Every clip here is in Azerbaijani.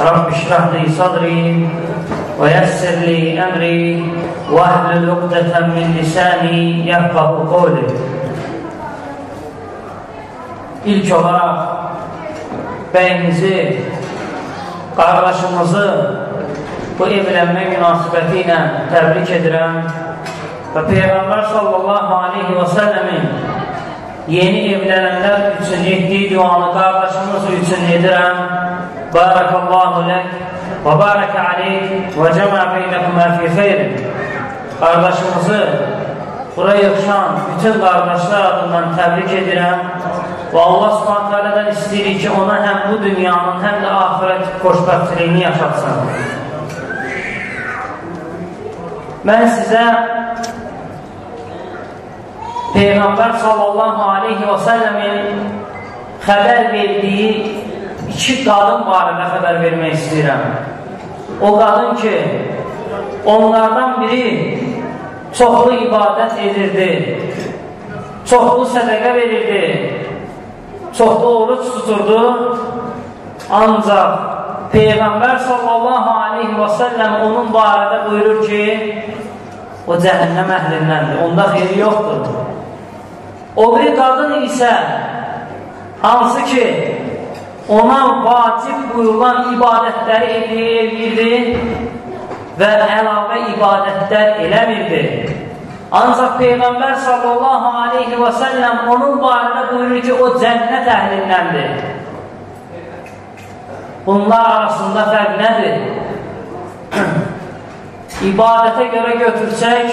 رب اشرح لي صدري ويسر لي أمري واحلل عقدة من لساني يفقه قولي İlk olaraq bəyimizi, qardaşımızı bu evlənmə münasibəti ilə təbrik edirəm və Peyğəmbər sallallahu aleyhi və səlləmin yeni evlənənlər üçün etdiyi duanı qardaşımız üçün edirəm. Barakallahu lək və barakə aleyk və cəmə beynəkumə fi xeyrin. Qardaşımızı bura yığışan bütün qardaşlar adından təbrik edirəm və Allah subhanət alədən istəyirik ki, ona həm bu dünyanın, həm də ahirət xoşbəxtliyini yaşatsın. Mən sizə Peyğəmbər sallallahu aleyhi və səlləmin xəbər verdiyi iki qadın barədə xəbər vermək istəyirəm. O qadın ki, onlardan biri çoxlu ibadət edirdi, çoxlu sədəqə verirdi, çoxlu oruç tuturdu, ancaq Peyğəmbər sallallahu aleyhi və səlləm onun barədə buyurur ki, o cəhənnəm əhlindəndir, onda xeyri yoxdur. O bir qadın isə hansı ki, ona vacib buyurulan ibadətləri edirdi və əlavə ibadətlər eləmirdi. Ancaq Peyğəmbər sallallahu aleyhi və səlləm onun barədə buyurur ki, o cənnət əhlindəndir. Bunlar arasında fərq nədir? İbadətə görə götürsək,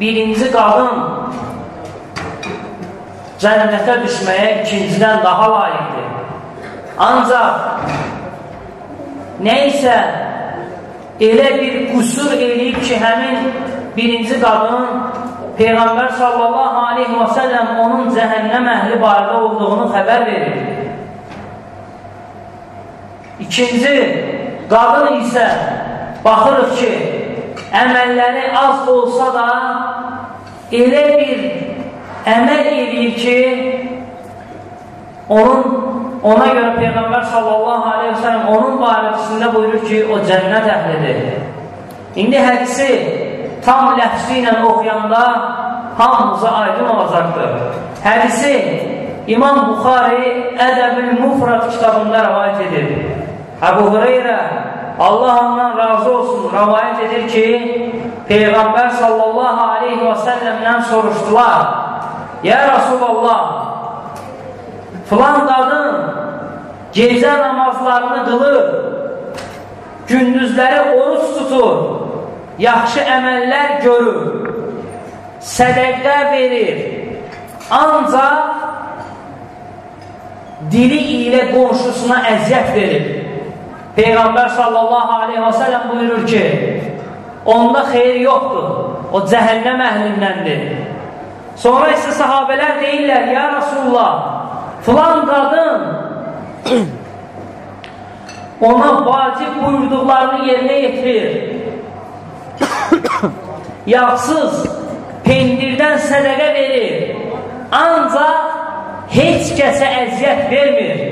birinci qadın cənnətə düşməyə ikincidən daha layiqdir. Ancaq nə isə elə bir qüsur eləyib ki, həmin birinci qadın Peyğəmbər sallallahu aleyhi və səlləm onun cəhənnəm əhli barədə olduğunu xəbər verir. İkinci, qadın isə baxırıq ki, əməlləri az olsa da elə bir əməl edir ki, onun ona görə Peyğəmbər sallallahu aleyhi ve sellem onun barəsində buyurur ki, o cənnət əhlidir. İndi hədisi tam ləfsi ilə oxuyanda hamımıza aydın olacaqdır. Hədisi İmam Buxari Ədəbül Mufrad kitabında rəvayət edir. Əbu Hüreyrə Allah ondan razı olsun, rəvayət edir ki, Peyğəmbər sallallahu aleyhi və səlləmdən soruşdular. Ya Rasulallah, filan qadın gecə namazlarını qılır, gündüzləri oruç tutur, yaxşı əməllər görür, sədəqə verir, ancaq dili ilə qonşusuna əziyyət verir. Peyğəmbər sallallahu aleyhi və səlləm buyurur ki, onda xeyir yoxdur, o cəhənnəm əhlindəndir. Sonra isə sahabələr deyirlər, ya Rasulullah, filan qadın ona vacib buyurduqlarını yerinə yetirir. Yağsız, pendirdən sədəqə verir, ancaq heç kəsə əziyyət vermir.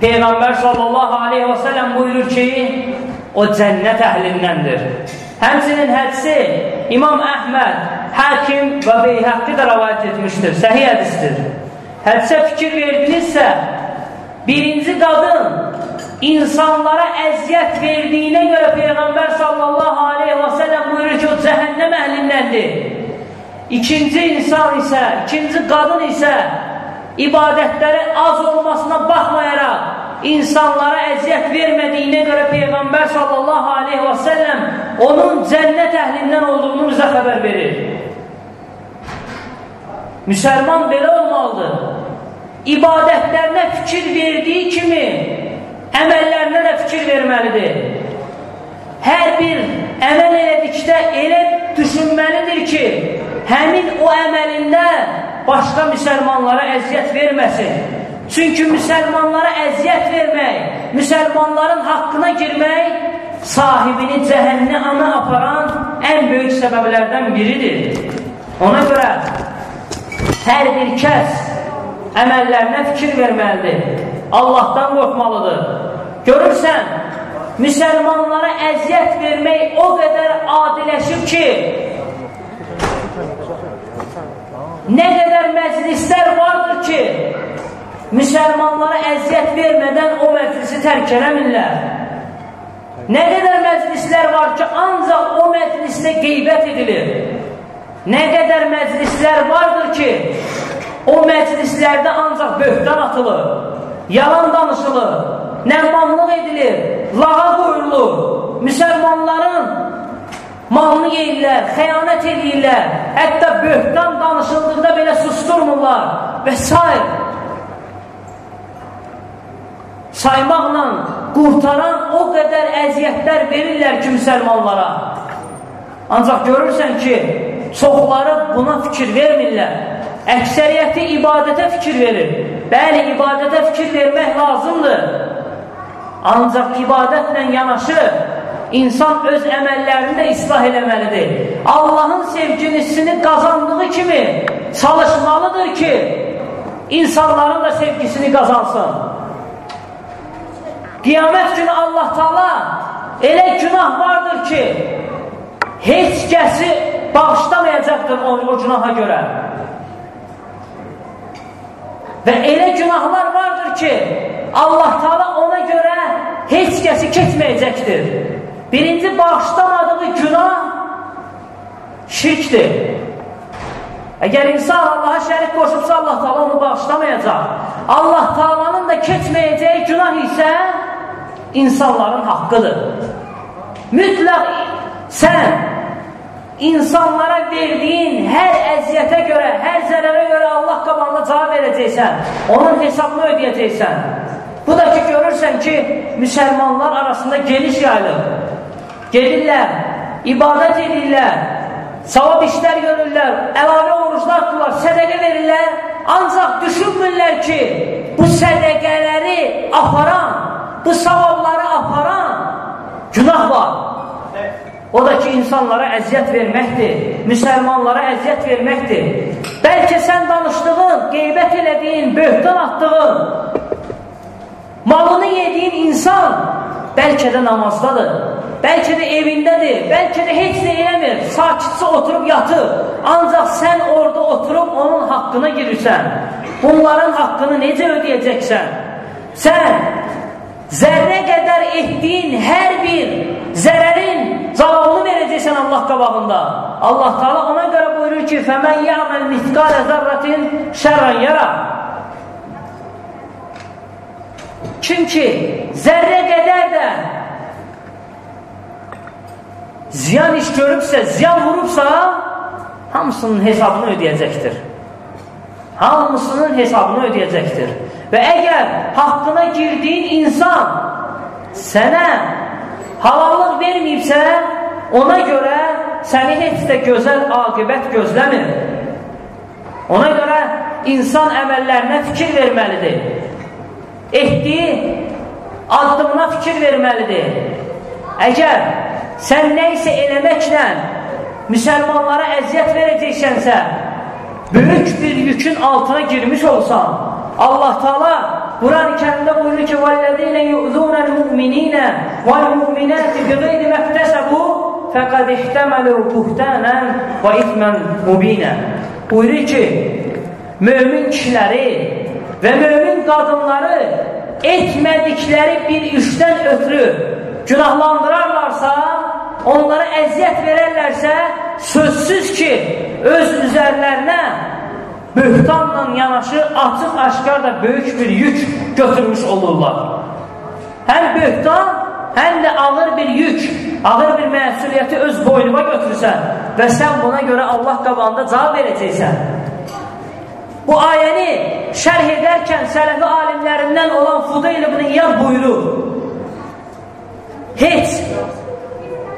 Peyğəmbər sallallahu aleyhi və sələm buyurur ki, o cənnət əhlindəndir. Həmsinin hədisi İmam Əhməd, Həkim və Beyhəqdi də rəvayət etmişdir, səhih hədisdir. Hədisə fikir verdinizsə, birinci qadın insanlara əziyyət verdiyinə görə Peyğəmbər sallallahu aleyhi və sələm buyurur ki, o cəhənnəm əhlindəndir. İkinci insan isə, ikinci qadın isə ibadətləri az olmasına baxmayaraq insanlara əziyyət vermədiyinə görə Peyğəmbər sallallahu aleyhi və səlləm onun cənnət əhlindən olduğunu bizə xəbər verir. Müsəlman belə olmalıdır. ibadətlərinə fikir verdiyi kimi əməllərinə də fikir verməlidir. Hər bir əməl elədikdə elə düşünməlidir ki, həmin o əməlində başqa müsəlmanlara əziyyət verməsin. Çünki müsəlmanlara əziyyət vermək, müsəlmanların haqqına girmək sahibini cəhənnəmə aparan ən böyük səbəblərdən biridir. Ona görə hər bir kəs əməllərinə fikir verməlidir. Allahdan qorxmalıdır. Görürsən, müsəlmanlara əziyyət vermək o qədər adiləşib ki, nə qədər məclislər vardır ki, müsəlmanlara əziyyət vermədən o məclisi tərk eləmirlər. Nə qədər məclislər var ki, ancaq o məclisdə qeybət edilir. Nə qədər məclislər vardır ki, o məclislərdə ancaq böhtan atılır, yalan danışılır, nəmmanlıq edilir, lağa qoyulur, müsəlmanların malını yeyirlər, xəyanət edirlər, hətta böhtan danışıldıqda belə susturmurlar və s saymaqla qurtaran o qədər əziyyətlər verirlər ki, müsəlmanlara. Ancaq görürsən ki, çoxları buna fikir vermirlər. Əksəriyyəti ibadətə fikir verir. Bəli, ibadətə fikir vermək lazımdır. Ancaq ibadətlə yanaşı, insan öz əməllərini də islah eləməlidir. Allahın sevgilisini qazandığı kimi çalışmalıdır ki, insanların da sevgisini qazansın. Qiyamət günü Allah Taala elə günah vardır ki, heç kəsi bağışlamayacaqdır o, o günaha görə. Və elə günahlar vardır ki, Allah Taala ona görə heç kəsi keçməyəcəkdir. Birinci bağışlamadığı günah şirkdir. Əgər insan Allaha şərik qoşubsa, Allah Taala onu bağışlamayacaq. Allah Taalanın da keçməyəcəyi günah isə insanların haqqıdır. Mütləq sən insanlara verdiyin hər əziyyətə görə, hər zərərə görə Allah qabağında cavab verəcəksən, onun hesabını ödəyəcəksən. Bu da ki, görürsən ki, müsəlmanlar arasında geniş yayılır. Gedirlər, ibadət edirlər, savab işlər görürlər, əlavə oruclar tuturlar, sədəqə verirlər, ancaq düşünmürlər ki, bu sədəqələri aparan bu savabları aparan günah var. O da ki, insanlara əziyyət verməkdir, müsəlmanlara əziyyət verməkdir. Bəlkə sən danışdığın, qeybət elədiyin, böhtan atdığın, malını yediyin insan bəlkə də namazdadır, bəlkə də evindədir, bəlkə də heç nə eləmir, sakitcə oturub yatır. Ancaq sən orada oturub onun haqqına girirsən. Bunların haqqını necə ödəyəcəksən? Sən Zərrə qədər etdiyin hər bir zərərin cavabını verəcəksən Allah qabağında. Allah Taala ona görə buyurur ki: "Fəmən ya'mal misqala zərratin şərran yara." Kim ki zərrə qədər də ziyan iş görübsə, ziyan vurubsa, hamısının hesabını ödəyəcəkdir. Hamısının hesabını ödəyəcəkdir. Və əgər haqqına girdiyin insan sənə halallıq verməyibsə, ona görə səni heç də gözəl aqibət gözləmir. Ona görə insan əməllərinə fikir verməlidir. Etdiyi addımına fikir verməlidir. Əgər sən nə isə eləməklə müsəlmanlara əziyyət verəcəksənsə, böyük bir yükün altına girmiş olsan, Allah Teala Kur'an-ı Kerim'de buyuruyor ki وَالَّذ۪ينَ يُؤْذُونَ الْمُؤْمِن۪ينَ وَالْمُؤْمِنَاتِ بِغَيْرِ مَكْتَسَبُوا فَقَدْ اِحْتَمَلُوا بُهْتَانًا وَاِثْمًا مُب۪ينًا Buyuruyor ki mümin kişileri ve mümin kadınları etmedikleri bir işten ötürü günahlandırarlarsa, onlara eziyet verirlerse sözsüz ki öz üzerlerine böhtanla yanaşı açıq aşkar da böyük bir yük götürmüş olurlar. Həm böhtan, həm də ağır bir yük, ağır bir məsuliyyəti öz boynuma götürsən və sən buna görə Allah qabağında cavab verəcəksən. Bu ayəni şərh edərkən sələfi alimlərindən olan Fudayl ibn İyad buyurur. Heç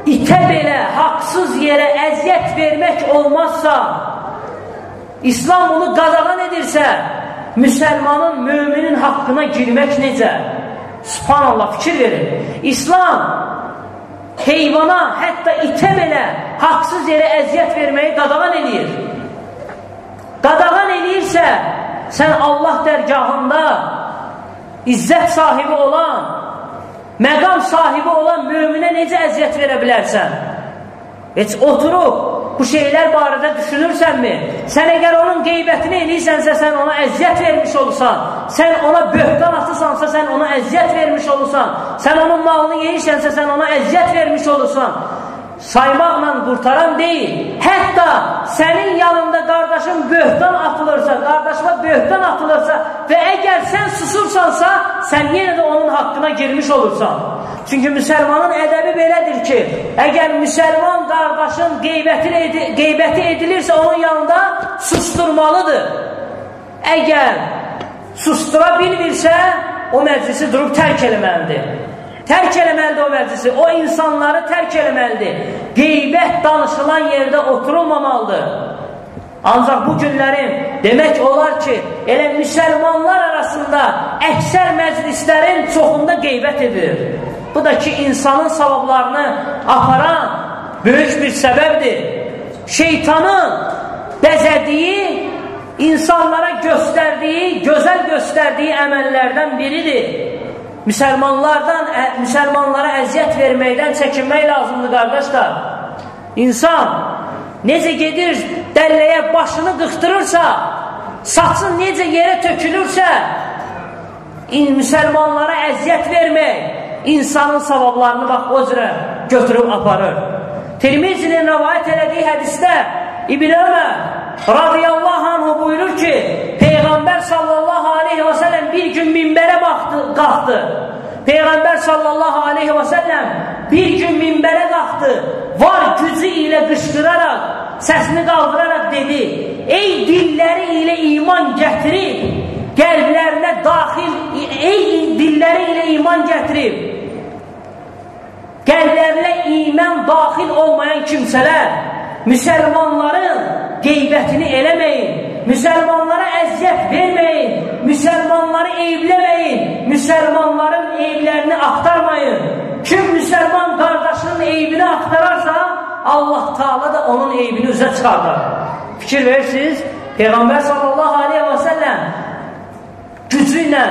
itə belə haqsız yerə əziyyət vermək olmazsa, İslam bunu qadağan edirsə, müsəlmanın, müminin haqqına girmək necə? Subhanallah, fikir verin. İslam heyvana, hətta itə belə haqsız yerə əziyyət verməyi qadağan edir. Qadağan edirsə, sən Allah dərgahında izzət sahibi olan, məqam sahibi olan möminə necə əziyyət verə bilərsən? Heç oturub bu şeylər barədə düşünürsənmi? Sən əgər onun qeybətini eləyirsənsə, sən ona əziyyət vermiş olursan. Sən ona böhtan atısansa, sən ona əziyyət vermiş olursan. Sən onun malını yeyirsənsə, sən ona əziyyət vermiş olursan. Saymaqla qurtaran deyil. Hətta sənin yanında qardaşın böhtan atılırsa, qardaşıma böhtan atılırsa və əgər sən susursansa, sən yenə də onun haqqına girmiş olursan. Çünki müsəlmanın ədəbi belədir ki, əgər müsəlman qardaşın qeybəti, qeybəti edilirsə, onun yanında susturmalıdır. Əgər sustura bilmirsə, o məclisi durub tərk eləməlidir. Tərk eləməlidir o məclisi, o insanları tərk eləməlidir. Qeybət danışılan yerdə oturulmamalıdır. Ancaq bu günlərin demək olar ki, elə müsəlmanlar arasında əksər məclislərin çoxunda qeybət edilir. Bu da ki, insanın savablarını aparan böyük bir səbəbdir. Şeytanın bəzədiyi, insanlara göstərdiyi, gözəl göstərdiyi əməllərdən biridir. Müsəlmanlardan, ə, müsəlmanlara əziyyət verməkdən çəkinmək lazımdır, qardaşlar. İnsan necə gedir dəlləyə başını qıxdırırsa, saçın necə yerə tökülürsə, müsəlmanlara əziyyət vermək, insanın savablarını bax o cürə götürüb aparır. Tirmizinin rəvayət elədiyi hədisdə İbn Ömər radiyallahu anhu buyurur ki, Peyğəmbər sallallahu aleyhi və səlləm bir gün minbərə baxdı, qalxdı. Peyğəmbər sallallahu aleyhi və səlləm bir gün minbərə qalxdı, var gücü ilə qışqıraraq, səsini qaldıraraq dedi, ey dilləri ilə iman gətirib, qəlblərinə daxil, ey dilləri ilə iman gətirib, qəlblərinə iman daxil olmayan kimsələr, müsəlmanların qeybətini eləməyin, müsəlmanlara əziyyət verməyin, müsəlmanları eyvləməyin, müsəlmanların eyvlərini axtarmayın. Kim müsəlman qardaşının eyvini axtararsa, Allah Taala da onun eyvini üzə çıxardar. Fikir verirsiniz, Peyğəmbər sallallahu aleyhi və səlləm gücü ilə,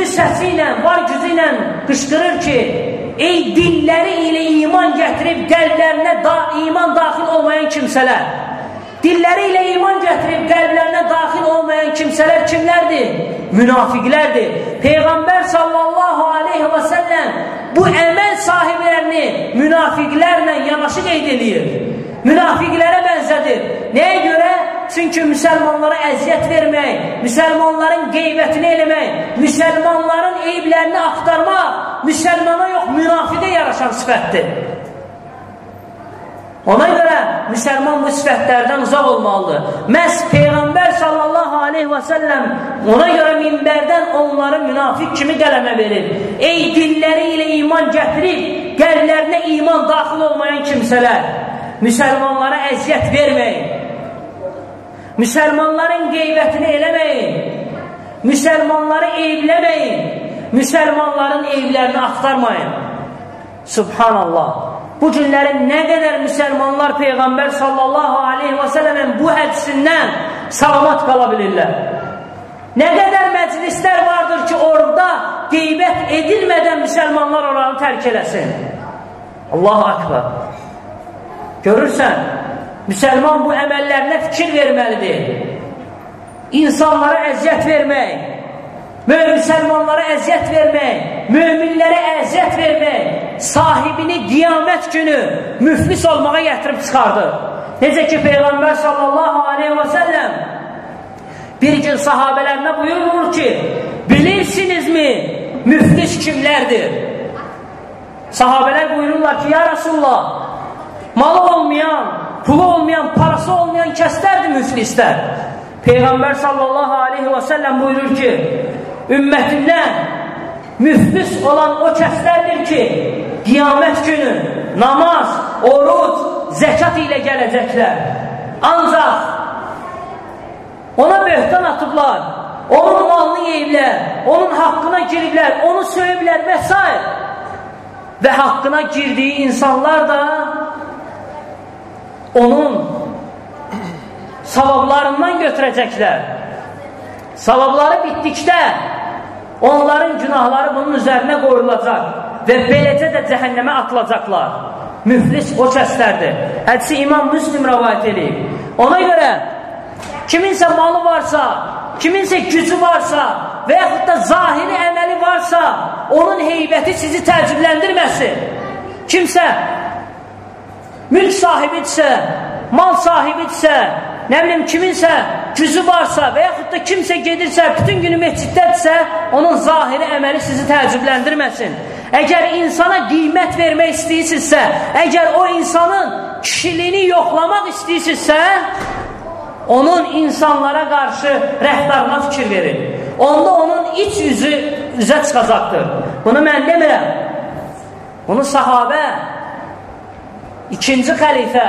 güclü səsi ilə, var gücü ilə qışqırır ki, ey dilləri ilə iman gətirib qəlblərinə da, iman daxil olmayan kimsələr, dilləri ilə iman gətirib qəlblərinə daxil olmayan kimsələr kimlərdir? Münafiqlərdir. Peyğəmbər sallallahu aleyhi və səlləm bu əməl sahiblərini münafiqlərlə yanaşı qeyd edir. Münafiqlərə bənzədir. Nəyə görə? Çünki müsəlmanlara əziyyət vermək, müsəlmanların qeybətini eləmək, müsəlmanların eyblərini axtarmaq, müsəlmana yox, münafiqə yaraşan sifətdir. Ona görə müsəlman bu sifətlərdən uzaq olmalıdır. Məhz Peyğəmbər sallallahu aleyhi və səlləm ona görə minbərdən onları münafiq kimi qələmə verir. Ey dilləri ilə iman gətirib, qəlblərinə iman daxil olmayan kimsələr, müsəlmanlara əziyyət verməyin. Müsəlmanların qeybətini eləməyin. Müsəlmanları eyvləməyin. Müsəlmanların evlərini axtarmayın. Subhanallah. Bu günlərin nə qədər müsəlmanlar Peyğəmbər sallallahu aleyhi və sələmin bu hədisindən salamat qala bilirlər. Nə qədər məclislər vardır ki, orada qeybət edilmədən müsəlmanlar oranı tərk eləsin. Allahu akbar. Görürsən, Müsəlman bu əməllərinə fikir verməlidir. İnsanlara əziyyət vermək, müsəlmanlara əziyyət vermək, möminlərə əziyyət vermək, sahibini qiyamət günü müflis olmağa gətirib çıxardı. Necə ki, Peyğəmbər sallallahu aleyhi və səlləm bir gün sahabələrinə buyurur ki, bilirsinizmi müflis kimlərdir? Sahabələr buyururlar ki, ya Rasulullah, malı olmayan, pulu olmayan, parası olmayan kəslərdir müflislər. Peyğəmbər sallallahu aleyhi və səlləm buyurur ki, ümmətindən müflis olan o kəslərdir ki, qiyamət günü namaz, oruc, zəkat ilə gələcəklər. Ancaq ona böhtan atıblar, onun malını yeyiblər, onun haqqına giriblər, onu söyüblər və s. Və haqqına girdiyi insanlar da onun savablarından götürəcəklər. Savabları bitdikdə onların günahları bunun üzərinə qoyulacaq və beləcə də cəhənnəmə atılacaqlar. Müflis o kəslərdir. Hədisi İmam Müslim rəvayət edib. Ona görə kiminsə malı varsa, kiminsə gücü varsa və yaxud da zahiri əməli varsa, onun heybəti sizi təəccübləndirməsin. Kimsə mülk sahibidirsə, mal sahibidirsə, nə bilim kiminsə gücü varsa və yaxud da kimsə gedirsə, bütün günü məsciddədirsə, onun zahiri əməli sizi təəccübləndirməsin. Əgər insana qiymət vermək istəyirsinizsə, əgər o insanın kişiliyini yoxlamaq istəyirsinizsə, onun insanlara qarşı rəhbərına fikir verin. Onda onun iç yüzü üzə çıxacaqdır. Bunu mən demirəm. Bunu sahabə, ikinci xəlifə,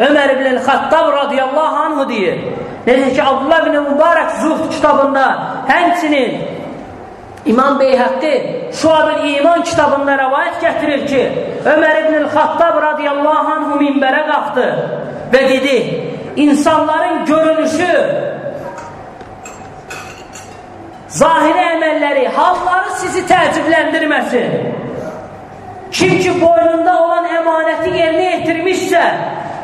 Ömər ibn Xattab radiyallahu anhu deyir. Necə ki, Abdullah ibn Mübarək Zuhd kitabında, həmçinin İmam Beyhəqqi Şuab-ül İman kitabında rəvayət gətirir ki, Ömər ibn Xattab radiyallahu anhu minbərə qalxdı və dedi, insanların görünüşü, zahiri əməlləri, halları sizi təəccübləndirməsin. Kim ki boynunda olan əmanəti yerinə yetirmişsə,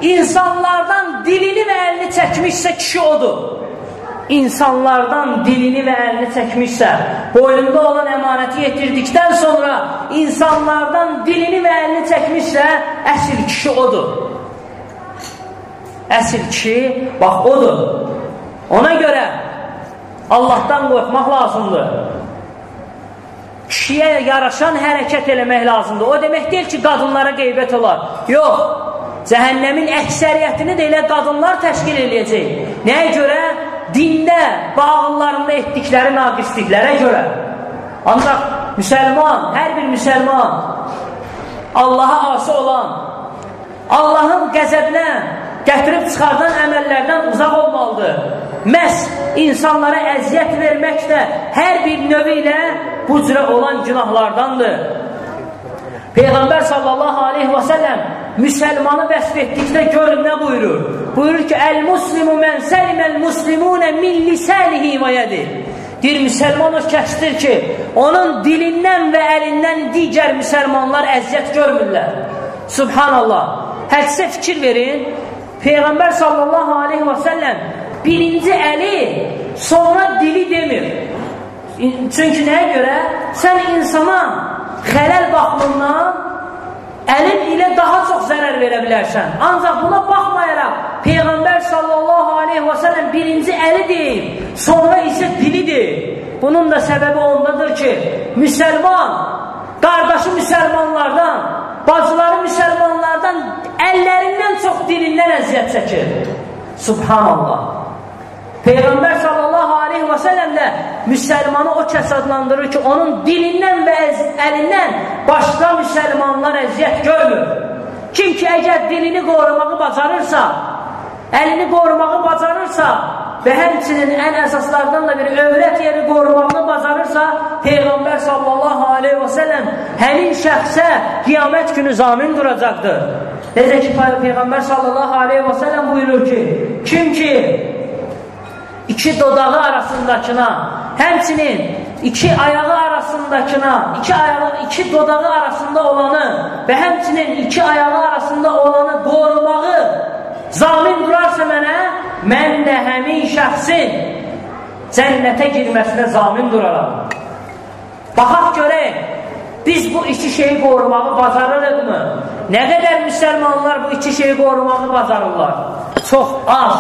insanlardan dilini və əlini çəkmişsə kişi odur. İnsanlardan dilini və əlini çəkmişsə, boynunda olan əmanəti yetirdikdən sonra insanlardan dilini və əlini çəkmişsə, əsl kişi odur. Əsl kişi, bax, odur. Ona görə Allahdan qorxmaq lazımdır. Kişiyə yaraşan hərəkət eləmək lazımdır. O demək deyil ki, qadınlara qeybət olar. Yox, cəhənnəmin əksəriyyətini də elə qadınlar təşkil eləyəcək. Nəyə görə? Dində, bağlılarında etdikləri naqisliklərə görə. Ancaq müsəlman, hər bir müsəlman, Allaha asi olan, Allahın qəzəblə gətirib çıxardan əməllərdən uzaq olmalıdır. Məhz insanlara əziyyət vermək də hər bir növü ilə bu cürə olan günahlardandır. Peyğəmbər sallallahu aleyhi və səlləm müsəlmanı vəsf etdikdə görün nə buyurur? Buyurur ki, Əl-muslimu mən səliməl-muslimunə min lisəlihi və yədir. Deyir, müsəlman o kəsdir ki, onun dilindən və əlindən digər müsəlmanlar əziyyət görmürlər. Subhanallah. Hədisə fikir verin. Peyğəmbər sallallahu aleyhi və səlləm birinci əli, sonra dili demir. Çünki nəyə görə? Sən insana xələl baxımından əlin ilə daha çox zərər verə bilərsən. Ancaq buna baxmayaraq Peyğəmbər sallallahu aleyhi və səlləm birinci əli deyil, sonra isə dilidir. Bunun da səbəbi ondadır ki, müsəlman, qardaşı müsəlmanlardan, bacıları müsəlmanlardan əllərindən çox dilindən əziyyət çəkir. Subhanallah. Peyğəmbər sallallahu aleyhi və səlləm də müsəlmanı o kəs adlandırır ki, onun dilindən və əlindən başqa müsəlmanlar əziyyət görmür. Kim ki, əgər dilini qorumağı bacarırsa, əlini qorumağı bacarırsa və həmçinin ən əsaslardan da bir övrət yeri qorumağını bacarırsa, Peyğəmbər sallallahu aleyhi və səlləm həmin şəxsə qiyamət günü zamin duracaqdır. Necə ki, Peyğəmbər sallallahu aleyhi və səlləm buyurur ki, kim ki, iki dodağı arasındakına, həmçinin iki ayağı arasındakına, iki ayağı, iki dodağı arasında olanı və həmçinin iki ayağı arasında olanı qorumağı zalim durarsa mənə, mən də həmin şəxsin cənnətə girməsinə zamin duraram. Baxaq görək, biz bu iki şeyi qorumağı bacarırıqmı? Nə qədər müsəlmanlar bu iki şeyi qorumağı bacarırlar? Çox az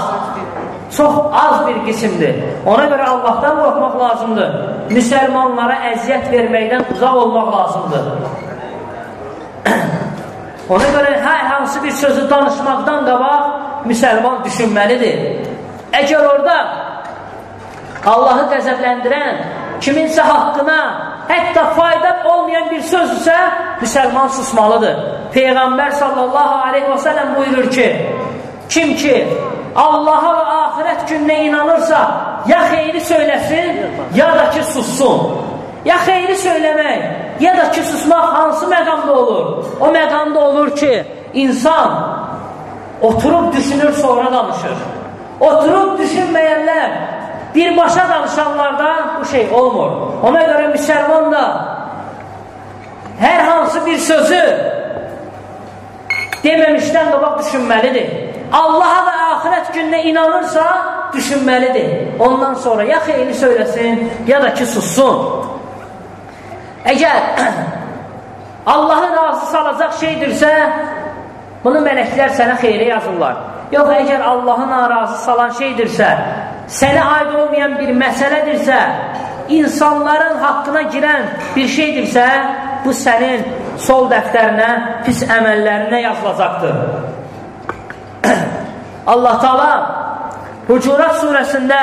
çox az bir qismdir. Ona görə Allahdan qorxmaq lazımdır. Müsəlmanlara əziyyət verməkdən uzaq olmaq lazımdır. Ona görə hər hansı bir sözü danışmaqdan qabaq müsəlman düşünməlidir. Əgər orada Allahı qəzəbləndirən, kiminsə haqqına hətta fayda olmayan bir sözdürsə, müsəlman susmalıdır. Peyğəmbər sallallahu aleyhi və sələm buyurur ki, kim ki Allaha və axirət gününə inanırsa, ya xeyri söyləsin, ya da ki sussun. Ya xeyri söyləmək, ya da ki susmaq hansı məqamda olur? O məqamda olur ki, insan oturub düşünür, sonra danışır. Oturub düşünməyənlər, birbaşa danışanlarda bu şey olmur. Ona görə müsəlman da hər hansı bir sözü deməmişdən qabaq düşünməlidir. Allaha və axirət gününə inanırsa, düşünməlidir. Ondan sonra ya xeyri söyləsin, ya da ki, sussun. Əgər Allahı razı salacaq şeydirsə, bunu mələklər sənə xeyri yazırlar. Yox, əgər Allahı narazı salan şeydirsə, sənə aid olmayan bir məsələdirsə, insanların haqqına girən bir şeydirsə, bu sənin sol dəftərinə, pis əməllərinə yazılacaqdır. Allah Taala Hucurat surəsində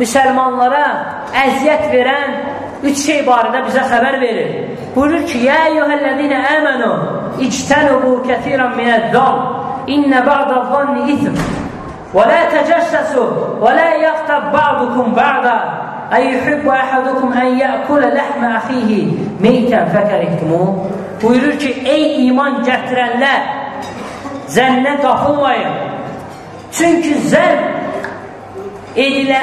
müsəlmanlara əziyyət verən üç şey barədə bizə xəbər verir. Buyurur ki, Yə eyyuhəl-ləzinə əmənu ictənubu kəsirən minəd-zam İnnə ba'da zanni ithm və la təcəssəsu və la yəxtab ba'dukum ba'da Əyyuhibbu əhadukum ən yəkulə ləhmə əxihi meytən fəkəriktumu Buyurur ki, ey iman gətirənlər zənnə qapılmayın Çünki zənn edilə,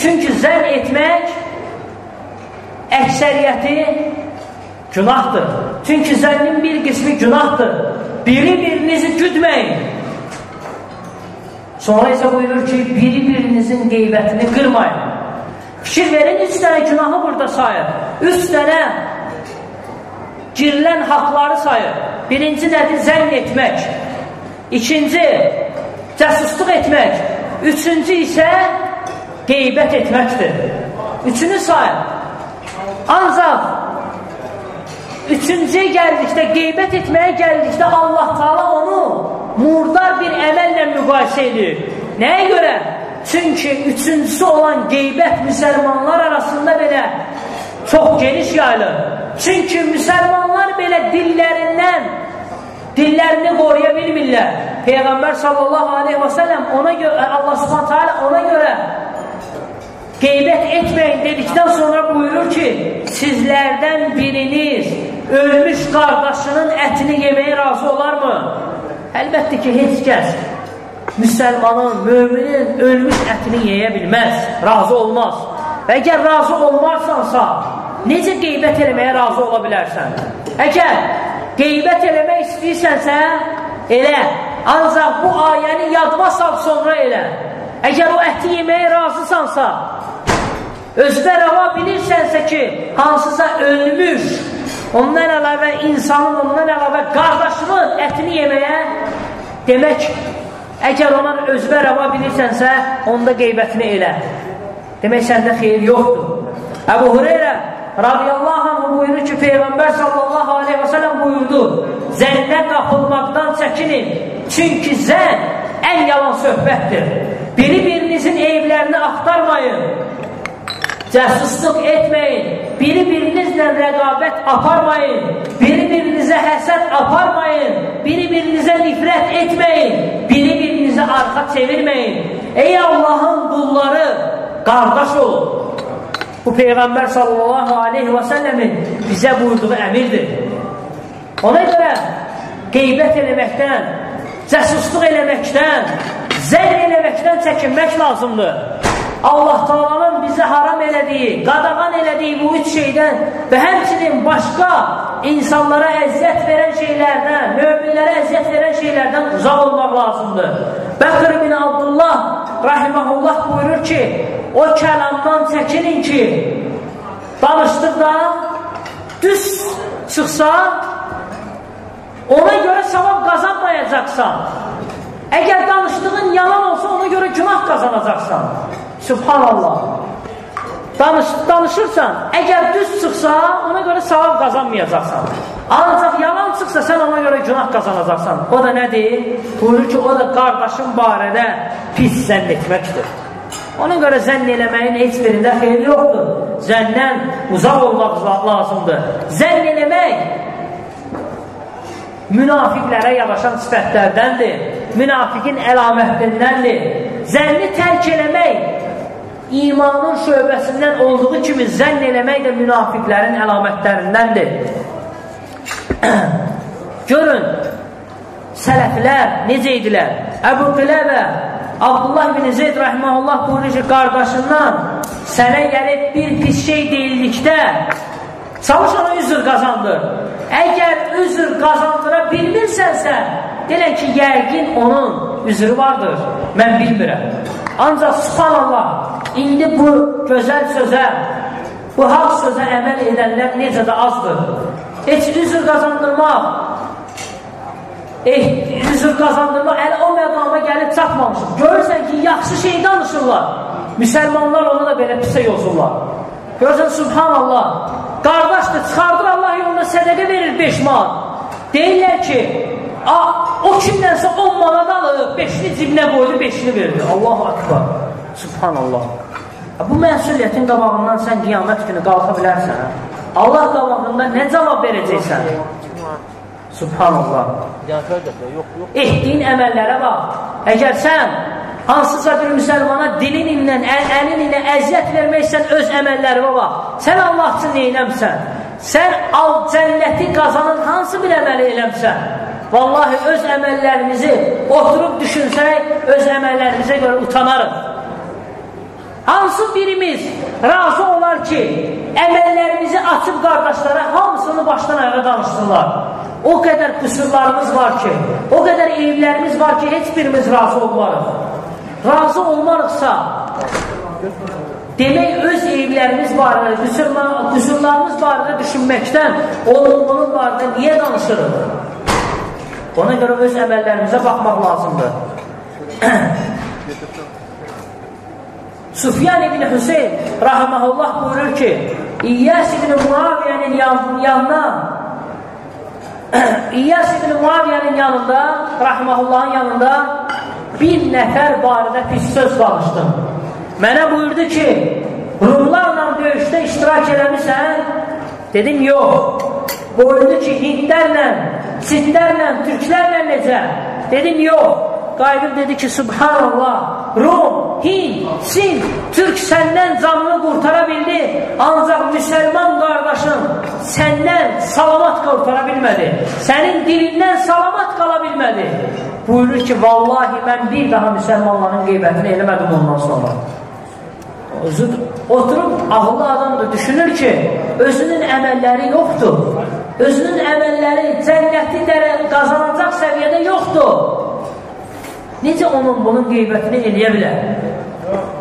çünki zənn etmək əksəriyyəti günahdır. Çünki zənnin bir qismi günahdır. Biri-birinizi güdməyin. Sonra isə buyurur ki, biri-birinizin qeybətini qırmayın. Fikir verin, üç dənə günahı burada sayır. Üç dənə girilən haqları sayır. Birinci nədir? Zənn etmək. İkinci, Cəsusluq etmək. Üçüncü isə qeybət etməkdir. Üçünü sayın. Ancaq üçüncüyə gəldikdə, qeybət etməyə gəldikdə Allah Taala onu murdar bir əməllə müqayisə edir. Nəyə görə? Çünki üçüncüsü olan qeybət müsəlmanlar arasında belə çox geniş yayılır. Çünki müsəlmanlar belə dillərindən dillərini qoruya bilmirlər. Peyğəmbər sallallahu aleyhi və səlləm ona görə, Allah subhanətə alə ona görə qeybət etməyin dedikdən sonra buyurur ki, sizlərdən biriniz ölmüş qardaşının ətini yeməyə razı olarmı? Əlbəttə ki, heç kəs müsəlmanın, müminin ölmüş ətini yeyə bilməz, razı olmaz. Və əgər razı olmarsansa, necə qeybət eləməyə razı ola bilərsən? Əgər qeybət eləmək istəyirsənsə, elə. Ancaq bu ayəni yadıma sal sonra elə. Əgər o əti yeməyə razısansa, özdə rəva bilirsənsə ki, hansısa ölmüş, ondan əlavə insanın, ondan əlavə qardaşının ətini yeməyə, demək, əgər onun özbə rəva bilirsənsə, onda qeybətini elə. Demək, səndə xeyir yoxdur. Əbu Hüreyrə radiyallahu anh buyurur ki, Peyğəmbər sallallahu aleyhi və sələm buyurdu, zənnə qapılmaqdan çəkinin, çünki zənn ən yalan söhbətdir. Biri-birinizin eyiblərini axtarmayın, cəsusluq etməyin, biri-birinizlə rəqabət aparmayın, biri-birinizə həsəd aparmayın, biri-birinizə nifrət etməyin, biri-birinizə arxa çevirməyin. Ey Allahın qulları, qardaş olun. Bu Peyğəmbər sallallahu aleyhi və səlləmin bizə buyurduğu əmirdir. Ona görə qeybət eləməkdən, cəsusluq eləməkdən, zəl eləməkdən çəkinmək lazımdır. Allah Taalanın bizə haram elədiyi, qadağan elədiyi bu üç şeydən və həmçinin başqa insanlara əziyyət verən şeylərdən, möminlərə əziyyət verən şeylərdən uzaq olmaq lazımdır. Bəqir bin Abdullah rahiməhullah buyurur ki, o kəlamdan çəkinin ki, danışdıqda düz çıxsa, ona görə savab qazanmayacaqsan. Əgər danışdığın yalan olsa, ona görə günah qazanacaqsan. Subhanallah. Danış, danışırsan, əgər düz çıxsa, ona görə savab qazanmayacaqsan. Ancaq yalan çıxsa, sən ona görə günah qazanacaqsan. O da nədir? Buyurur ki, o da qardaşın barədə pis zənn etməkdir. Ona görə zənn eləməyin heç birində xeyri yoxdur. Zəndən uzaq olmaq lazımdır. Zənn eləmək münafiqlərə yavaşan sifətlərdəndir. Münafiqin əlamətlərindəndir. Zənni tərk eləmək imanın şöbəsindən olduğu kimi zənn eləmək də münafiqlərin əlamətlərindəndir. Görün, sələflər necə idilər? Əbu Qiləbə, Abdullah bin Zeyd rəhməhullah buyurur ki, qardaşından sənə gəlib bir pis şey deyildikdə çalış ona üzr qazandır. Əgər üzr qazandıra bilmirsənsə, deyilən ki, yəqin onun üzrü vardır. Mən bilmirəm. Ancaq subhanallah, indi bu gözəl sözə, bu haq sözə əməl edənlər necə də azdır. Heç üzr qazandırmaq, eh, üzr qazandırmaq, ələ o məqama gəlib çatmamışım. Görürsən ki, yaxşı şey danışırlar. Müsəlmanlar onu da belə pisə yozurlar. Görürsən, subhanallah, qardaşdır, çıxardır Allah yolunda sədəqə verir 5 manat. Deyirlər ki, a, o kimdənsə 10 manat alıb, 5-ni cibinə qoydu, 5-ni verdi. Allahu akbar. Subhanallah. Bu məsuliyyətin qabağından sən qiyamət günü qalxa bilərsən. Allah qabağında nə cavab verəcəksən? Subhanallah. Etdiyin əməllərə bax. Əgər sən hansısa bir müsəlmana dilin ilə, əl, əlin ilə əziyyət verməksən öz əməllərinə bax. Sən Allah üçün neynəmsən? Sən al cənnəti qazanan hansı bir əməli eləmsən? Vallahi öz əməllərimizi oturub düşünsək, öz əməllərimizə görə utanarıq. Hansı birimiz razı olar ki, əməllərimizi açıb qardaşlara hamısını başdan ayağa danışsınlar? O qədər qüsurlarımız var ki, o qədər eyiblərimiz var ki, heç birimiz razı olmarıq. Razı olmarıqsa, demək öz eyiblərimiz barədə, qüsurlarımız barədə düşünməkdən, onun, onun barədə niyə danışırıq? Ona görə öz əməllərimizə baxmaq lazımdır. Sufyan ibn Hüseyin rahiməhullah buyurur ki, İyyas ibn Muaviyyənin yanına İyyas ibn Muaviyyənin yanında, Rahmahullahın yanında bir nəfər barədə pis söz danışdım. Mənə buyurdu ki, Rumlarla döyüşdə iştirak eləmirsən? Dedim, yox. Buyurdu ki, Hindlərlə, Sitlərlə, Türklərlə necə? Dedim, yox. Qayıdıb dedi ki, Subhanallah, Rum, Hind, Sin, Türk səndən canını qurtara bildi, ancaq müsəlman qardaşın səndən salamat qurtara bilmədi, sənin dilindən salamat qala bilmədi. Buyurur ki, vallahi mən bir daha müsəlmanların qeybətini eləmədim ondan sonra. Özü, oturub ağıllı adam da düşünür ki, özünün əməlləri yoxdur. Özünün əməlləri cənnəti qazanacaq səviyyədə yoxdur. Necə onun bunun qeybətini eləyə bilər?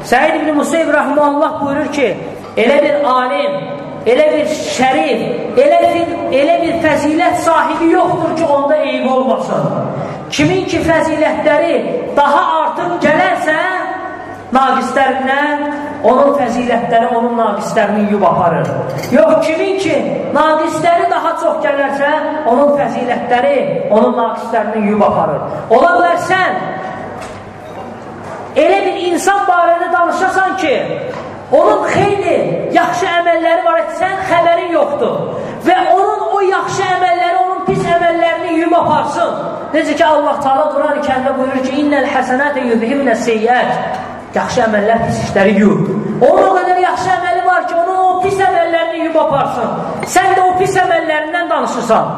Səid ibn Musayyib Rahmanullah buyurur ki, elə bir alim, elə bir şərif, elə bir, elə bir fəzilət sahibi yoxdur ki, onda eyb olmasın. Kimin ki fəzilətləri daha artıq gələrsə, naqislərindən, onun fəzilətləri onun naqislərini yuyub aparır. Yox, kimin ki, naqisləri daha çox gələrsə, onun fəzilətləri onun naqislərini yuyub aparır. Ola bilər sən elə bir insan barədə danışasan ki, onun xeyli yaxşı əməlləri var, sən xəbərin yoxdur. Və onun o yaxşı əməlləri, onun pis əməllərini yuyub aparsın. Necə ki, Allah Taala Quran-ı Kərimdə buyurur ki, "İnnel həsənətə yuzhibnə seyyiət." Yaxşı əməllər pis işləri yuyur. Onun o qədər yaxşı əməli var ki, onun o pis əməllərini yuyub aparsın. Sən də o pis əməllərindən danışırsan.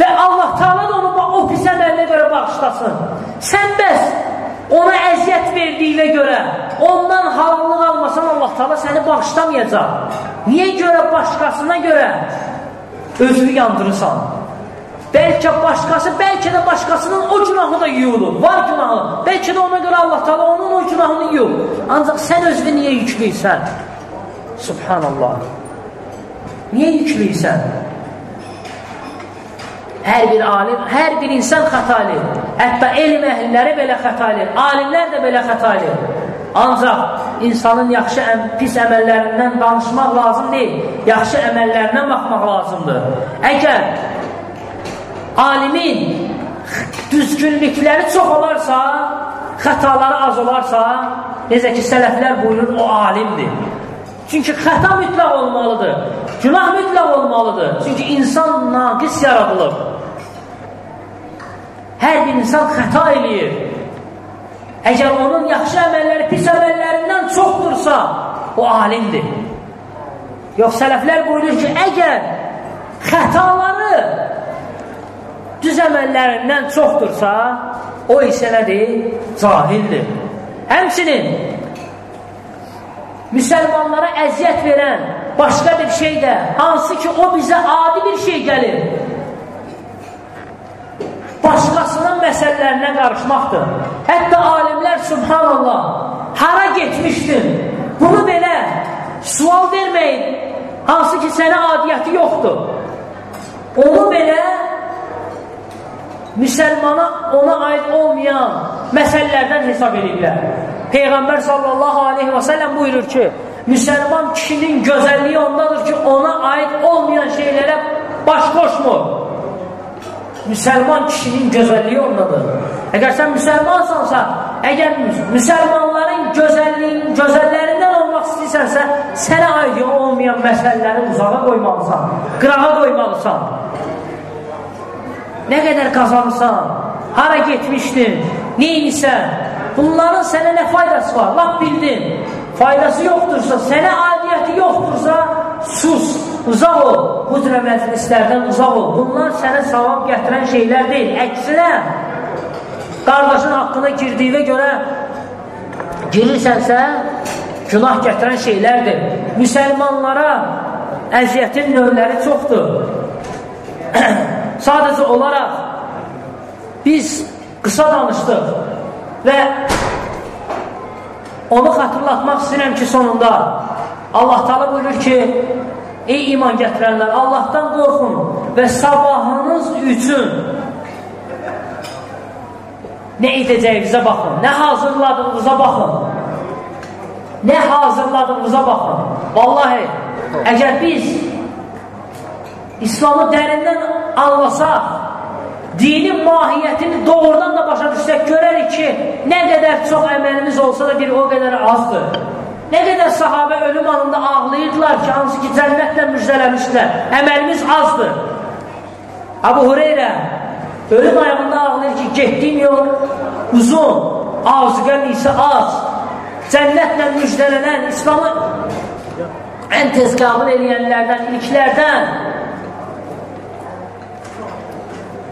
Və Allah Taala da onu o pis əməlinə görə bağışlasın. Sən bəs ona əziyyət verdiyinə görə ondan halallıq almasan Allah Taala səni bağışlamayacaq. Niyə görə başqasına görə özünü yandırırsan? Bəlkə başqası, bəlkə də başqasının o günahı da yuyulur. Var günahı. Bəlkə də ona görə Allah Taala onun o günahını yuyur. Ancaq sən özünü niyə yükləyirsən? Subhanallah. Niyə yükləyirsən? Hər bir alim, hər bir insan xətalı. Hətta elm əhliləri belə xətalı, alimlər də belə xətalı. Ancaq insanın yaxşı, əm, pis əməllərindən danışmaq lazım deyil, yaxşı əməllərindən baxmaq lazımdır. Əgər alimin düzgünlükləri çox olarsa, xətaları az olarsa, necə ki, sələflər buyurur, o alimdir. Çünki xəta mütləq olmalıdır. Günah mütləq olmalıdır. Çünki insan naqis yaradılır. Hər bir insan xəta eləyir. Əgər onun yaxşı əməlləri pis əməllərindən çoxdursa, o alimdir. Yox, sələflər buyurur ki, əgər xətaları düz əməllərindən çoxdursa, o isə nədir? Cahildir. Həmçinin müsəlmanlara əziyyət verən başqa bir şey də, hansı ki, o bizə adi bir şey gəlir, başqasının məsələlərinə qarışmaqdır. Hətta alimlər, subhanallah, hara getmişdin, bunu belə sual verməyin, hansı ki, sənə adiyyəti yoxdur. Onu belə müsəlmana ona aid olmayan məsələlərdən hesab edirlər. Peyğəmbər sallallahu aleyhi və səlləm buyurur ki, müsəlman kişinin gözəlliyi ondadır ki, ona aid olmayan şeylərə baş qoşmur. Müsəlman kişinin gözəlliyi ondadır. Əgər sən müsəlmansansa, əgər müsəlmanların gözəlliyin, gözəllərindən olmaq istəyirsənsə, sənə aid olmayan məsələləri uzağa qoymalısan, qırağa qoymalısan. Nə qədər qazanırsan, hara getmişdin, neynisən, bunların sənə nə faydası var, lap bildin. Faydası yoxdursa, sənə adiyyəti yoxdursa, sus, uzaq ol, bu cürə məclislərdən uzaq ol. Bunlar sənə savab gətirən şeylər deyil. Əksinə, qardaşın haqqına girdiyinə görə girirsənsə, günah gətirən şeylərdir. Müsəlmanlara əziyyətin növləri çoxdur. Sadəcə olaraq biz qısa danışdıq və onu xatırlatmaq istəyirəm ki, sonunda Allah Taala buyurur ki, ey iman gətirənlər, Allahdan qorxun və sabahınız üçün nə edəcəyinizə baxın, nə hazırladığınıza baxın, nə hazırladığınıza baxın. Vallahi, əgər biz İslamı dərindən anlasaq, dinin mahiyyətini doğrudan da başa düşsək, görərik ki, nə qədər çox əməlimiz olsa da bir o qədər azdır. Nə qədər sahabə ölüm anında ağlayırdılar ki, hansı ki, cənnətlə müjdələmişdilər. Əməlimiz azdır. Abu Hureyra ölüm ayağında ağlayır ki, getdiyim yol uzun, azıqən isə az. Cənnətlə müjdələnən, İslamı ən tez qəbul edənlərdən, ilklərdən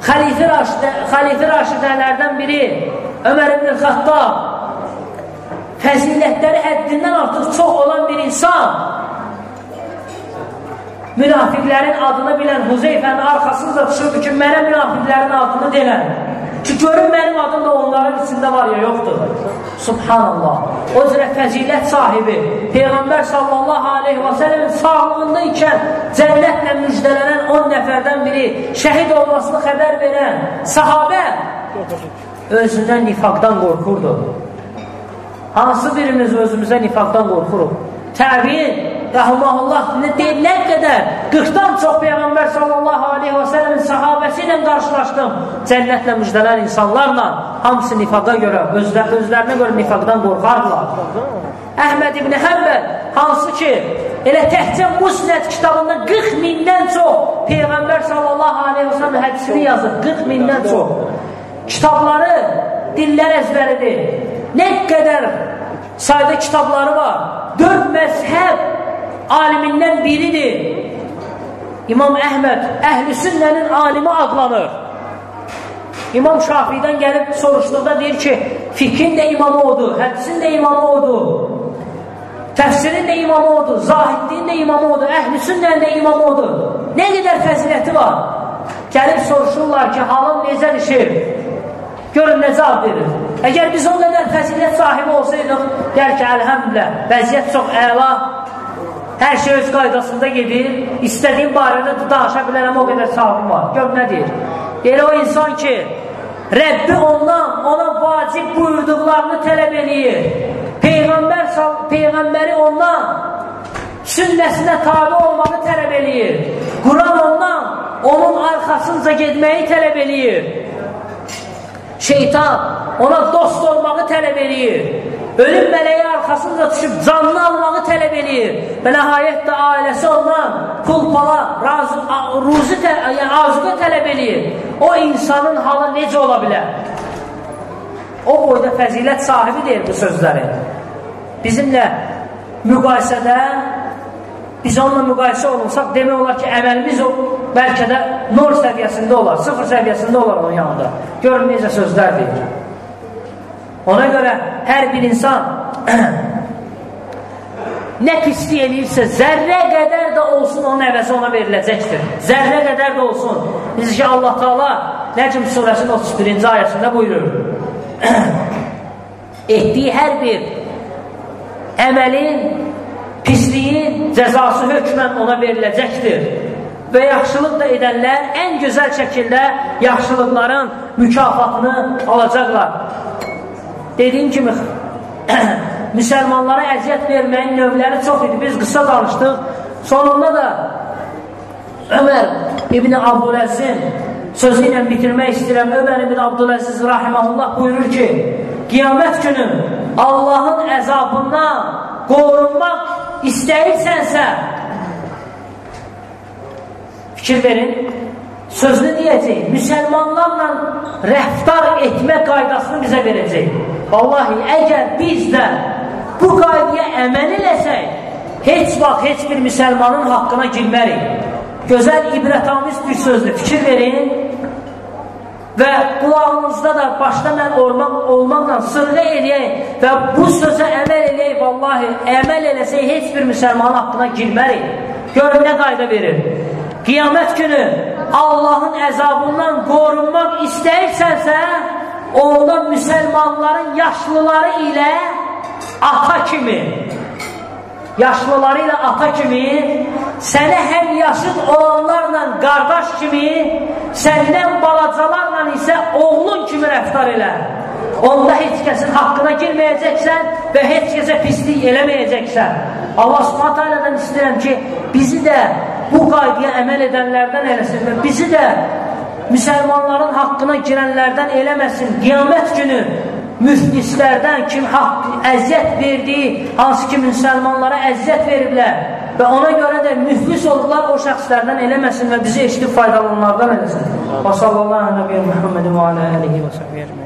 Xalifi Raşidə, Xalifi Raşidələrdən biri Ömər ibn Xattab fəzilətləri həddindən artıq çox olan bir insan münafiqlərin adını bilən Huzeyfənin arxasınca düşürdü ki, mənə münafiqlərin adını denən. Ki, görün mənim adım da onların içində var ya, yoxdur. Subhanallah. O cürə fəzilət sahibi, Peyğəmbər sallallahu aleyhi və səlləmin sağlığında ikən cənnətlə müjdələnən 10 nəfərdən biri, şəhid olmasını xəbər verən sahabə özündən nifaqdan qorxurdu. Hansı birimiz özümüzə nifaqdan qorxuruq? Təbiin deyir, nə qədər 40-dan çox Peyğəmbər sallallahu aleyhi və səlləmin sahabəsi ilə qarşılaşdım. Cənnətlə müjdələn insanlarla hamısı nifaqa görə, özlər, özlərinə görə nifaqdan qorxardılar. Əhməd ibn Həmbəl, hansı ki, elə təhcə Musnət kitabında 40 mindən çox Peyğəmbər sallallahu aleyhi və səlləm hədisini yazır, 40 mindən çox. Kitabları dillər əzbəridir. Nə qədər sayda kitabları var. Dörd məzhəb alimindən biridir. İmam Əhməd əhl-i sünnənin alimi adlanır. İmam Şafiidən gəlib soruşduqda deyir ki, fikrin də imamı odur, hədisin də imamı odur, təfsirin də imamı odur, zahidliyin də imamı odur, əhl-i sünnənin də imamı odur. Nə qədər fəziləti var? Gəlib soruşurlar ki, halın necədir şeyh? Görün nə cavab verir. Əgər biz o qədər fəzilət sahibi olsaydıq, gəl ki, əlhəmdülə, vəziyyət çox əla, Hər şey öz qaydasında gedir. İstədiyim barədə danışa bilərəm, o qədər savabım var. Gör nə deyir? Elə o insan ki, Rəbbi ondan, ona vacib buyurduqlarını tələb eləyir. Peyğəmbər, Peyğəmbəri ondan sünnəsinə tabi olmağı tələb eləyir. Quran ondan onun arxasınca getməyi tələb eləyir. Şeytan ona dost olmağı tələb eləyir. Ölüm mələyi arxasında düşüb canını almağı tələb eləyir. Və nəhayət də ailəsi ondan pul pala, razı, ruzi, yəni arzuqı tələb eləyir. O insanın halı necə ola bilər? O boyda fəzilət sahibi deyir bu sözləri. Bizimlə müqayisədə biz onunla müqayisə olunsaq, demək olar ki, əməlimiz o, bəlkə də nol səviyyəsində olar, sıfır səviyyəsində olar onun yanında. Görün necə sözlər deyir. Ona görə hər bir insan nə pislik eləyirsə, zərrə qədər də olsun onun əvəzi ona veriləcəkdir. Zərrə qədər də olsun. Biz ki, Allah Taala Nəcm surəsinin 31-ci ayəsində buyurur. Etdiyi hər bir əməlin, pisliyin cəzası hökmən ona veriləcəkdir. Və yaxşılıq da edənlər ən gözəl şəkildə yaxşılıqların mükafatını alacaqlar. Dediyim kimi, müsəlmanlara əziyyət verməyin növləri çox idi. Biz qısa danışdıq. Sonunda da Ömər İbni Abdüləzzin sözü ilə bitirmək istəyirəm. Ömər İbni Abdüləziz rahiməhullah buyurur ki, qiyamət günü Allahın əzabından qorunmaq istəyirsənsə fikir verin, sözünü deyəcək, müsəlmanlarla rəftar etmə qaydasını bizə verəcək. Vallahi, əgər biz də bu qaydaya əməl eləsək, heç vaxt heç bir müsəlmanın haqqına girmərik. Gözəl, ibrətamiz bir sözdür, fikir verin və qulağınızda da başda mən ormaq, olmaqla sırğı eləyək və bu sözə əməl eləyək, vallahi, əməl eləsək heç bir müsəlmanın haqqına girmərik. Görün, nə qayda verir? Qiyamət günü Allahın əzabından qorunmaq istəyirsənsə, onda müsəlmanların yaşlıları ilə ata kimi, yaşlıları ilə ata kimi, sənə həm yaşıd olanlarla qardaş kimi, səndən balacalarla isə oğlun kimi rəftar elə. Onda heç kəsin haqqına girməyəcəksən və heç kəsə pislik eləməyəcəksən. Allah subhanət alədən istəyirəm ki, bizi də bu qaydaya əməl edənlərdən eləsin və bizi də müsəlmanların haqqına girənlərdən eləməsin. Qiyamət günü müflislərdən kim haqq, əziyyət verdiyi, hansı ki müsəlmanlara əziyyət veriblər və ona görə də müflis oldular o şəxslərdən eləməsin və bizi eşidib faydalanlardan eləsin. Və sallallahu aleyhi və Muhammedin və alə alihi və səhviyyə